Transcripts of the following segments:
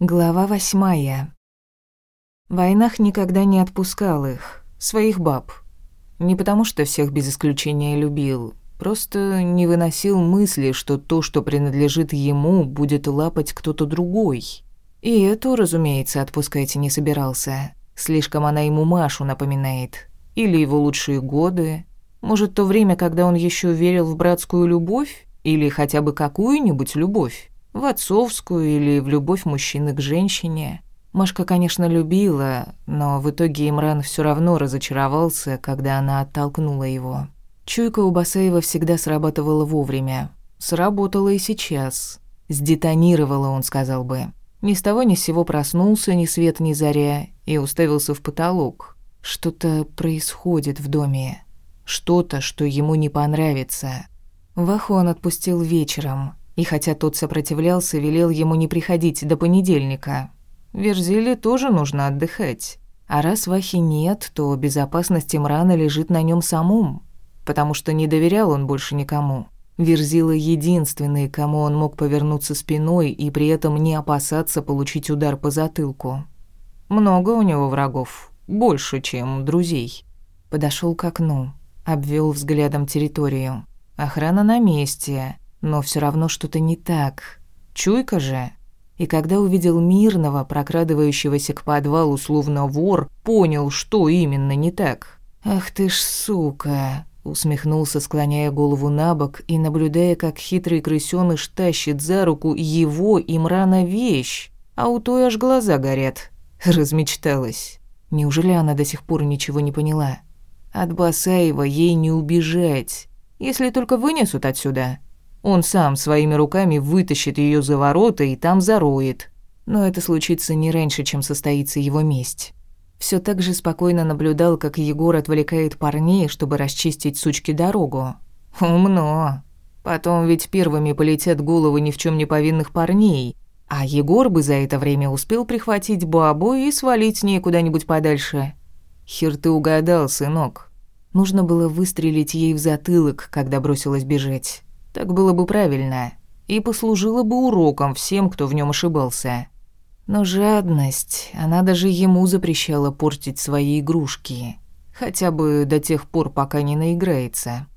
Глава восьмая. Войнах никогда не отпускал их, своих баб. Не потому что всех без исключения любил, просто не выносил мысли, что то, что принадлежит ему, будет лапать кто-то другой. И эту, разумеется, отпускать не собирался. Слишком она ему Машу напоминает. Или его лучшие годы. Может, то время, когда он еще верил в братскую любовь? Или хотя бы какую-нибудь любовь? В отцовскую или в любовь мужчины к женщине. Машка, конечно, любила, но в итоге Имран все равно разочаровался, когда она оттолкнула его. Чуйка у Басаева всегда срабатывала вовремя. Сработала и сейчас. Сдетонировала, он сказал бы. Ни с того ни с сего проснулся, ни свет ни заря, и уставился в потолок. Что-то происходит в доме. Что-то, что ему не понравится. Ваху он отпустил вечером, и хотя тот сопротивлялся, велел ему не приходить до понедельника. Верзиле тоже нужно отдыхать. А раз Вахи нет, то безопасность Имрана лежит на нем самом, потому что не доверял он больше никому. Верзила единственный, кому он мог повернуться спиной и при этом не опасаться получить удар по затылку. Много у него врагов, больше, чем друзей. Подошел к окну, обвел взглядом территорию. Охрана на месте, но все равно что-то не так. Чуйка же. И когда увидел мирного, прокрадывающегося к подвалу словно вор, понял, что именно не так. «Ах ты ж сука!» Усмехнулся, склоняя голову на бок и наблюдая, как хитрый крысёныш тащит за руку его Имрана вещь, а у той аж глаза горят. Размечталась. Неужели она до сих пор ничего не поняла? От Басаева ей не убежать, если только вынесут отсюда. Он сам своими руками вытащит ее за ворота и там зароет. Но это случится не раньше, чем состоится его месть. Все так же спокойно наблюдал, как Егор отвлекает парней, чтобы расчистить сучки дорогу. Умно. Потом ведь первыми полетят головы ни в чем не повинных парней, а Егор бы за это время успел прихватить бабу и свалить с ней куда-нибудь подальше. Хер ты угадал, сынок. Нужно было выстрелить ей в затылок, когда бросилась бежать. Так было бы правильно и послужило бы уроком всем, кто в нем ошибался. Но жадность, она даже ему запрещала портить свои игрушки, хотя бы до тех пор, пока не наиграется.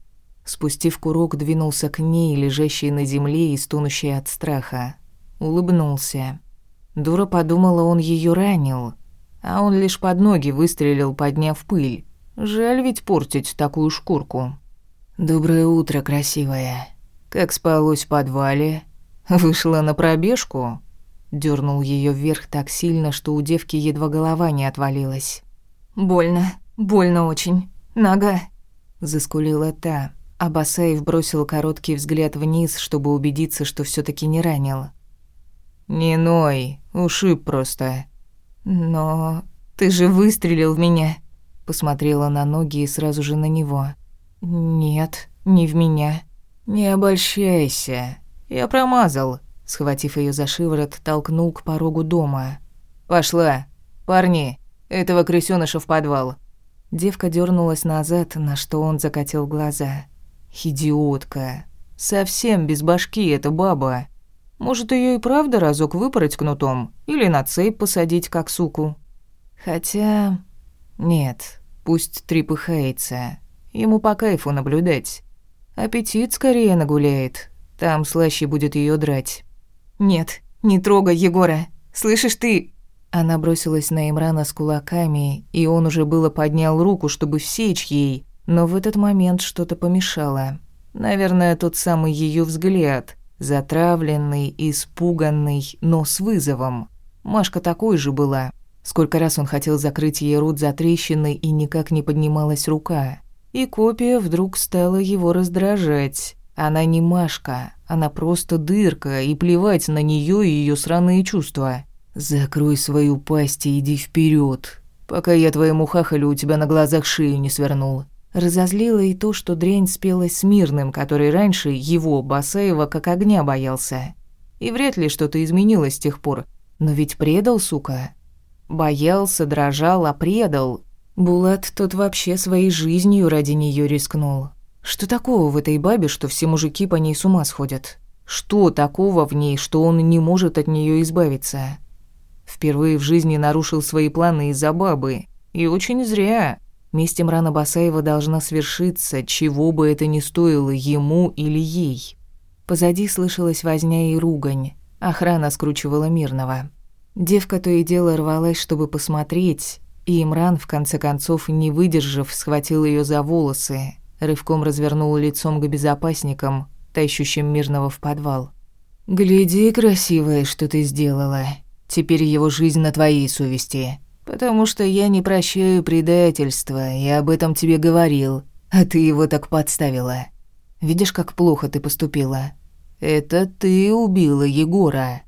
Спустив курок, двинулся к ней, лежащей на земле и стонущей от страха. Улыбнулся. Дура подумала, он ее ранил, а он лишь под ноги выстрелил, подняв пыль. Жаль ведь портить такую шкурку. «Доброе утро, красивая», как спалось в подвале? Вышла на пробежку? Дёрнул её вверх так сильно, что у девки едва голова не отвалилась. Больно, больно очень. Нога. Заскулила та, а Басаев бросил короткий взгляд вниз, чтобы убедиться, что всё таки не ранил. «Не ной, ушиб просто». «Но ты же выстрелил в меня», — посмотрела на ноги и сразу же на него. «Нет, не в меня». «Не обольщайся. Я промазал», — схватив ее за шиворот, толкнул к порогу дома. «Пошла. Парни, этого крысёныша в подвал». Девка дернулась назад, на что он закатил глаза. «Идиотка. Совсем без башки эта баба. Может, ее и правда разок выпороть кнутом или на цепь посадить, как суку? Хотя... Нет, пусть трепыхается. Ему по кайфу наблюдать. Аппетит скорее нагуляет. Там слаще будет ее драть. Нет, не трогай Егора. Слышишь ты? Она бросилась на Имрана с кулаками, и он уже было поднял руку, чтобы всечь ей, но в этот момент что-то помешало. Наверное, тот самый ее взгляд, затравленный, испуганный, но с вызовом. Машка такой же была. Сколько раз он хотел закрыть ей рот за трещиной, и никак не поднималась рука. И копия вдруг стала его раздражать. Она не Машка, она просто дырка, и плевать на нее и ее сраные чувства. «Закрой свою пасть и иди вперед, пока я твоему хахалю у тебя на глазах шею не свернул». Разозлило и то, что дрянь спелась с Мирным, который раньше его, Басаева, как огня боялся. И вряд ли что-то изменилось с тех пор. Но ведь предал, сука. Боялся, дрожал, а предал. Булат тот вообще своей жизнью ради нее рискнул. Что такого в этой бабе, что все мужики по ней с ума сходят? Что такого в ней, что он не может от нее избавиться? Впервые в жизни нарушил свои планы из-за бабы. И очень зря. Месть Имрана Басаева должна свершиться, чего бы это ни стоило ему или ей. Позади слышалась возня и ругань. Охрана скручивала мирного. Девка то и дело рвалась, чтобы посмотреть, и Имран, в конце концов, не выдержав, схватил ее за волосы, рывком развернул лицом к безопасникам, тащущим мирного в подвал. «Гляди, красивая, что ты сделала. Теперь его жизнь на твоей совести. Потому что я не прощаю предательства, и об этом тебе говорил, а ты его так подставила. Видишь, как плохо ты поступила? Это ты убила Егора».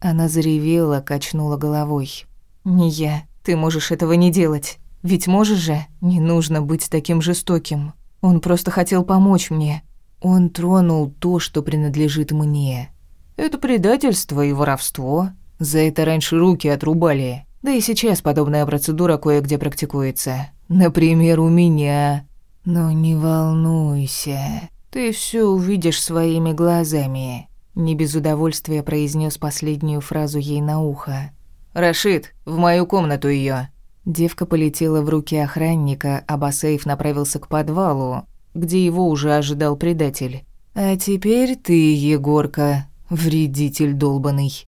Она заревела, качнула головой. «Не я. Ты можешь этого не делать. Ведь можешь же? Не нужно быть таким жестоким. Он просто хотел помочь мне. Он тронул то, что принадлежит мне. Это предательство и воровство. За это раньше руки отрубали. Да и сейчас подобная процедура кое-где практикуется. Например, у меня. Но не волнуйся. Ты все увидишь своими глазами. Не без удовольствия произнес последнюю фразу ей на ухо. «Рашид, в мою комнату ее. Девка полетела в руки охранника, а Басеев направился к подвалу, где его уже ожидал предатель. «А теперь ты, Егорка, вредитель долбанный».